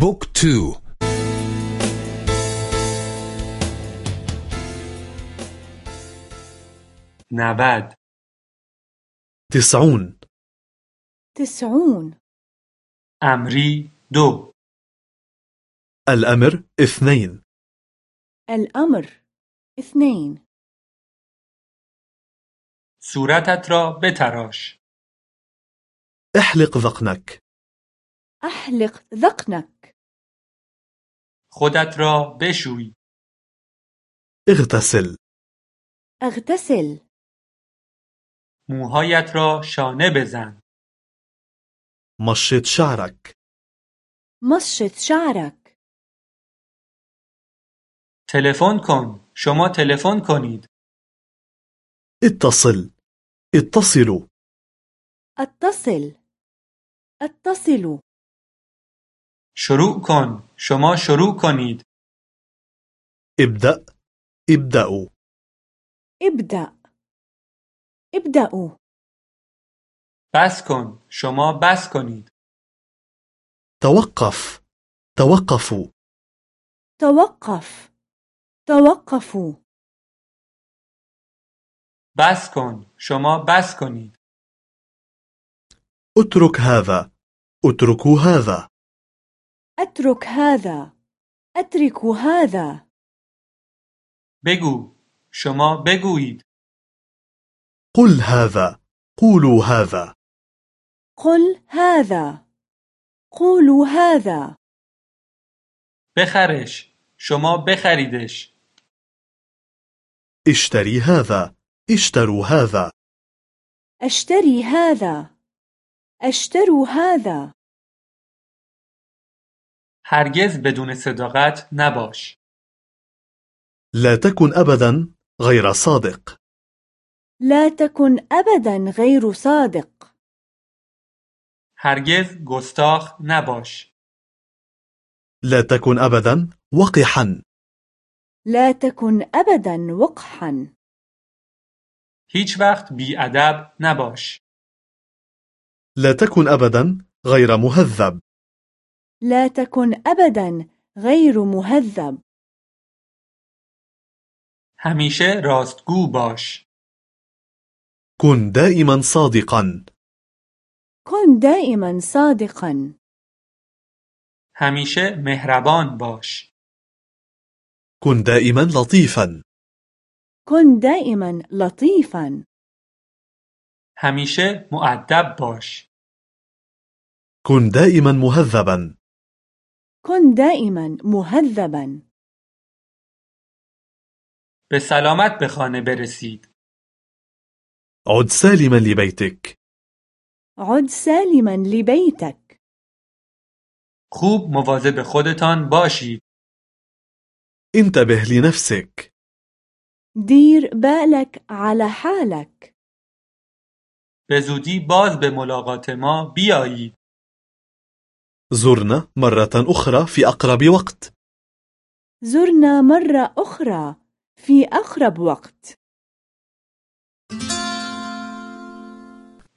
book two. نود تسعون. تسعون. امری دو. الأمر اثنين. الأمر اثنين. صورتت را بتراش. احلق ذقنك. أحلق ذقنك. خودت را بشوی. اغتسل. اغتسل. موهایت را شانه بزن. مشط شعرك مشط شعرك تلفن کن. شما تلفن کنید. اتصل. اتصلوا اتصل. اتصلوا شروع کن. شما شروع کنید. ابدأ. ابدأوا. ابدأ. ابدأوا. بس کن. شما بس کنید. توقف. توقفوا. توقف. توقفوا. بس کن. شما بس کنید. اترك هذا. اتركوا هذا. أترك هذا. أترك هذا. بگو. شما بگویید. قل هذا. قولوا هذا. قل هذا. قولوا هذا. بخرش. شما بخریدش. اشتري هذا. اشتروا هذا. أشتري هذا. أشتروا هذا. هرگز بدون صداقت نباش. لا تكن أبدا غير صادق. لا تكن أبدا غير صادق. هرگز گستاخ نباش. لا تكن أبدا وقحا. لا تكن أبدا وقحا. هیچ وقت بیادب نباش. لا تكن أبدا غير مهذب. لا تكن أبدا غير مهذب. همیشه راستگو باش. كن دائما صادقا. كن دائما صادقا. همیشه مهربان باش. كن دائما لطيفا. كن دائما لطيفا. همیشه مؤدب باش. كن دائما مهذبا. كن دائما مهذبا. به سلامت به خانه برسید. عد سالما لبيتك. عد سالما لبيتك. خوب مواظب خودتان باشید. انتبه لنفسك. دير بالك على حالك. به زودی باز به ملاقات ما بیایید. زرنا مرة أخرى في أقرب وقت زرنا مرة أخرى في أقرب وقت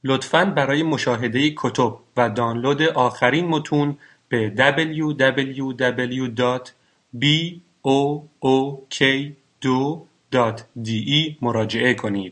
لطفاً برای مشاهده کتب و دانلود آخرین متون به www.book2.de مراجعه کنید.